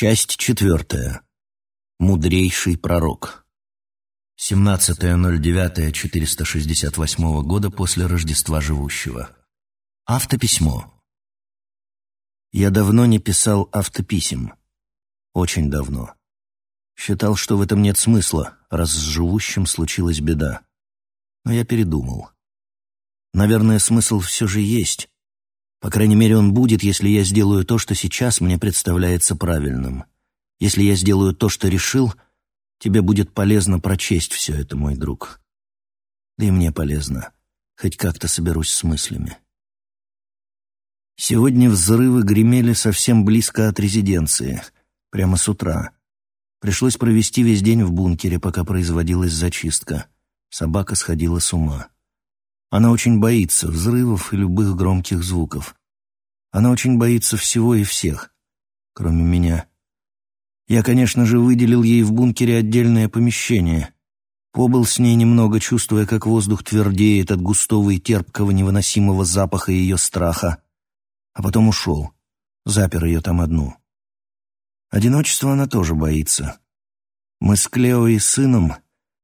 Часть четвертая. Мудрейший пророк. 17.09.468 года после Рождества Живущего. Автописьмо. Я давно не писал автописем. Очень давно. Считал, что в этом нет смысла, раз с живущим случилась беда. Но я передумал. Наверное, смысл все же есть. По крайней мере, он будет, если я сделаю то, что сейчас мне представляется правильным. Если я сделаю то, что решил, тебе будет полезно прочесть все это, мой друг. Да и мне полезно. Хоть как-то соберусь с мыслями. Сегодня взрывы гремели совсем близко от резиденции, прямо с утра. Пришлось провести весь день в бункере, пока производилась зачистка. Собака сходила с ума. Она очень боится взрывов и любых громких звуков. Она очень боится всего и всех, кроме меня. Я, конечно же, выделил ей в бункере отдельное помещение. Побыл с ней немного, чувствуя, как воздух твердеет от густого и терпкого невыносимого запаха ее страха. А потом ушел. Запер ее там одну. Одиночество она тоже боится. Мы с Клео и сыном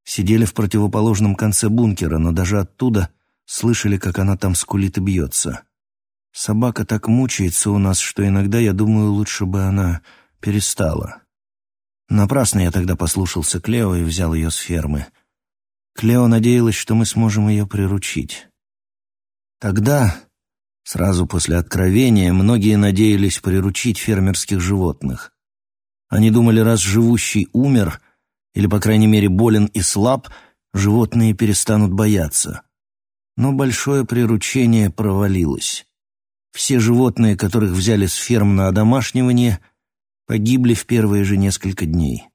сидели в противоположном конце бункера, но даже оттуда слышали, как она там скулит и бьется. Собака так мучается у нас, что иногда я думаю, лучше бы она перестала. Напрасно я тогда послушался Клео и взял ее с фермы. Клео надеялась, что мы сможем ее приручить. Тогда, сразу после откровения, многие надеялись приручить фермерских животных. Они думали, раз живущий умер, или, по крайней мере, болен и слаб, животные перестанут бояться. Но большое приручение провалилось. Все животные, которых взяли с ферм на одомашнивание, погибли в первые же несколько дней.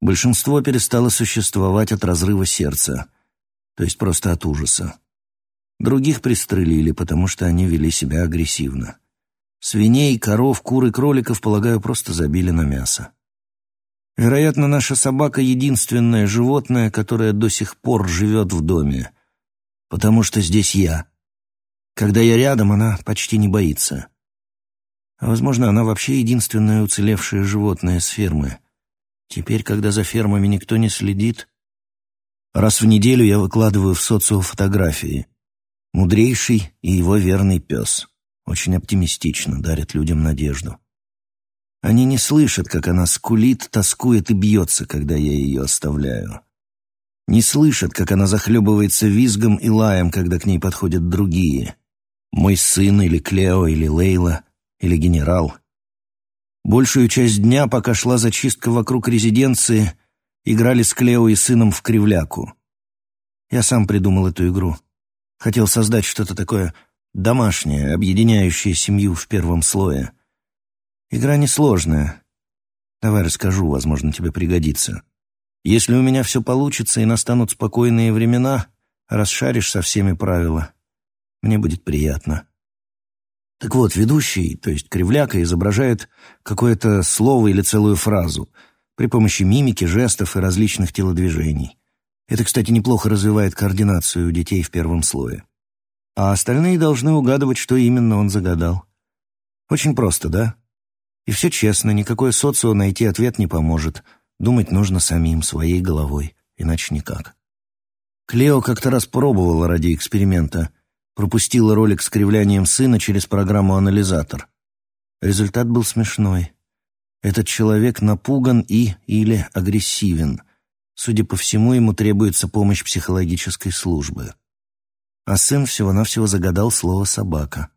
Большинство перестало существовать от разрыва сердца, то есть просто от ужаса. Других пристрелили, потому что они вели себя агрессивно. Свиней, коров, кур и кроликов, полагаю, просто забили на мясо. Вероятно, наша собака — единственное животное, которое до сих пор живет в доме, потому что здесь я. Когда я рядом, она почти не боится. А, возможно, она вообще единственное уцелевшее животное с фермы. Теперь, когда за фермами никто не следит, раз в неделю я выкладываю в социо фотографии. Мудрейший и его верный пес. Очень оптимистично, дарят людям надежду. Они не слышат, как она скулит, тоскует и бьется, когда я ее оставляю не слышат, как она захлебывается визгом и лаем, когда к ней подходят другие. Мой сын или Клео, или Лейла, или генерал. Большую часть дня, пока шла зачистка вокруг резиденции, играли с Клео и сыном в кривляку. Я сам придумал эту игру. Хотел создать что-то такое домашнее, объединяющее семью в первом слое. Игра несложная. Давай расскажу, возможно, тебе пригодится. Если у меня все получится и настанут спокойные времена, расшаришь со всеми правила. Мне будет приятно. Так вот, ведущий, то есть кривляка, изображает какое-то слово или целую фразу при помощи мимики, жестов и различных телодвижений. Это, кстати, неплохо развивает координацию у детей в первом слое. А остальные должны угадывать, что именно он загадал. Очень просто, да? И все честно, никакое социо найти ответ не поможет — Думать нужно самим, своей головой, иначе никак. Клео как-то раз пробовала ради эксперимента. Пропустила ролик с кривлянием сына через программу-анализатор. Результат был смешной. Этот человек напуган и или агрессивен. Судя по всему, ему требуется помощь психологической службы. А сын всего-навсего загадал слово «собака».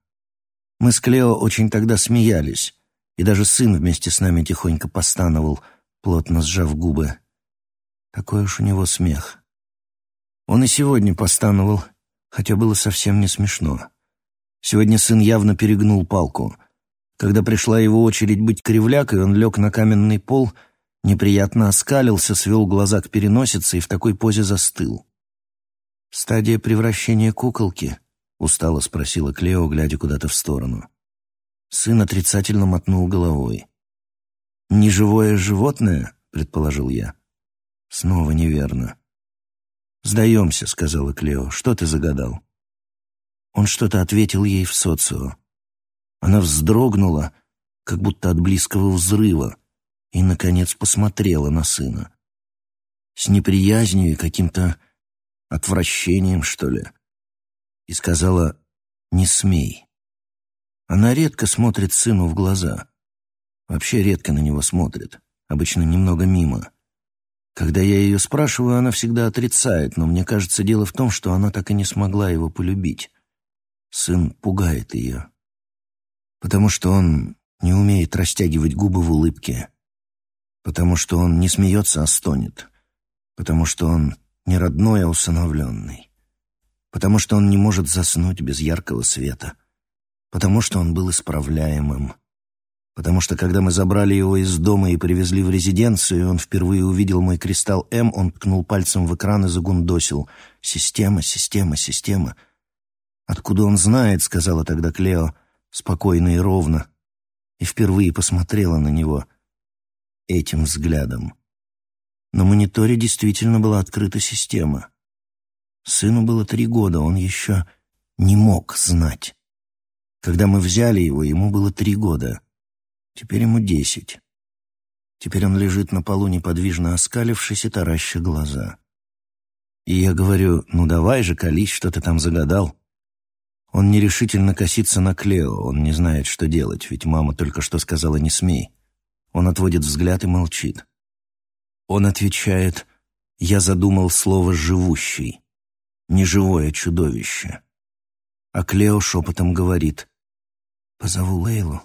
Мы с Клео очень тогда смеялись, и даже сын вместе с нами тихонько постановал — плотно сжав губы. Такой уж у него смех. Он и сегодня постановал, хотя было совсем не смешно. Сегодня сын явно перегнул палку. Когда пришла его очередь быть кривлякой, он лег на каменный пол, неприятно оскалился, свел глаза к переносице и в такой позе застыл. «Стадия превращения куколки?» — устало спросила Клео, глядя куда-то в сторону. Сын отрицательно мотнул головой. «Неживое животное?» — предположил я. Снова неверно. «Сдаемся», — сказала Клео. «Что ты загадал?» Он что-то ответил ей в социо. Она вздрогнула, как будто от близкого взрыва, и, наконец, посмотрела на сына. С неприязнью и каким-то отвращением, что ли. И сказала «Не смей». Она редко смотрит сыну в глаза. Вообще редко на него смотрит. Обычно немного мимо. Когда я ее спрашиваю, она всегда отрицает, но мне кажется, дело в том, что она так и не смогла его полюбить. Сын пугает ее. Потому что он не умеет растягивать губы в улыбке. Потому что он не смеется, а стонет. Потому что он не родной, а усыновленный. Потому что он не может заснуть без яркого света. Потому что он был исправляемым потому что когда мы забрали его из дома и привезли в резиденцию, и он впервые увидел мой кристалл М, он ткнул пальцем в экран и загундосил. «Система, система, система». «Откуда он знает?» — сказала тогда Клео, спокойно и ровно, и впервые посмотрела на него этим взглядом. На мониторе действительно была открыта система. Сыну было три года, он еще не мог знать. Когда мы взяли его, ему было три года — Теперь ему десять. Теперь он лежит на полу, неподвижно оскалившись и тараща глаза. И я говорю, ну давай же, колись, что ты там загадал. Он нерешительно косится на Клео, он не знает, что делать, ведь мама только что сказала «не смей». Он отводит взгляд и молчит. Он отвечает «я задумал слово «живущий», неживое чудовище». А Клео шепотом говорит «позову Лейлу».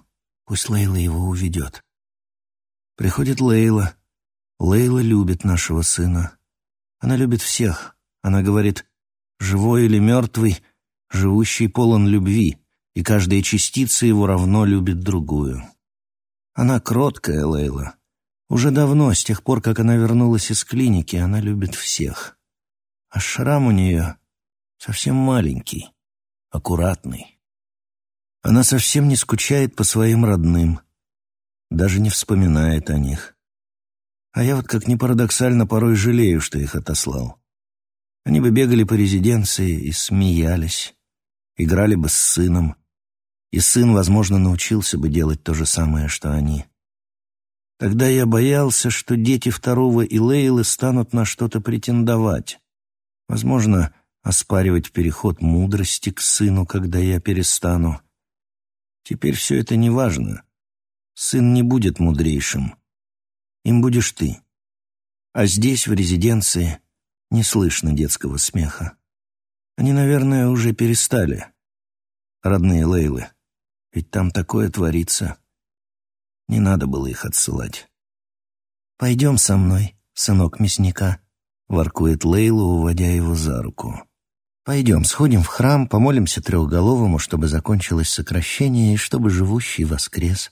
Пусть Лейла его уведет. Приходит Лейла. Лейла любит нашего сына. Она любит всех. Она говорит, живой или мертвый, живущий полон любви, и каждая частица его равно любит другую. Она кроткая, Лейла. Уже давно, с тех пор, как она вернулась из клиники, она любит всех. А шрам у нее совсем маленький, аккуратный. Она совсем не скучает по своим родным, даже не вспоминает о них. А я вот, как ни парадоксально, порой жалею, что их отослал. Они бы бегали по резиденции и смеялись, играли бы с сыном, и сын, возможно, научился бы делать то же самое, что они. Тогда я боялся, что дети второго и Лейлы станут на что-то претендовать. Возможно, оспаривать переход мудрости к сыну, когда я перестану. Теперь все это не важно. Сын не будет мудрейшим. Им будешь ты. А здесь, в резиденции, не слышно детского смеха. Они, наверное, уже перестали. Родные Лейлы. Ведь там такое творится. Не надо было их отсылать. «Пойдем со мной, сынок мясника», — воркует Лейла, уводя его за руку. Пойдем, сходим в храм, помолимся трехголовому, чтобы закончилось сокращение и чтобы живущий воскрес.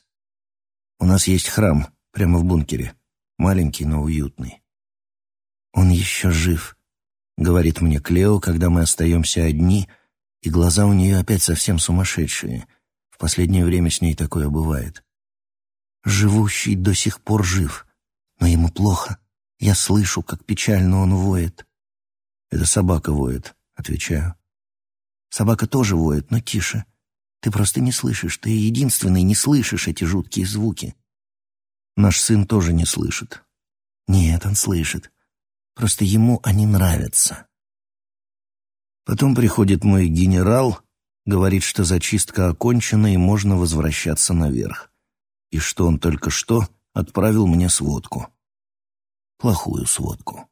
У нас есть храм прямо в бункере, маленький, но уютный. Он еще жив, говорит мне Клео, когда мы остаемся одни, и глаза у нее опять совсем сумасшедшие. В последнее время с ней такое бывает. Живущий до сих пор жив, но ему плохо. Я слышу, как печально он воет. Это собака воет, Отвечаю. Собака тоже воет, но тише. Ты просто не слышишь. Ты единственный не слышишь эти жуткие звуки. Наш сын тоже не слышит. Нет, он слышит. Просто ему они нравятся. Потом приходит мой генерал, говорит, что зачистка окончена и можно возвращаться наверх. И что он только что отправил мне сводку. Плохую сводку.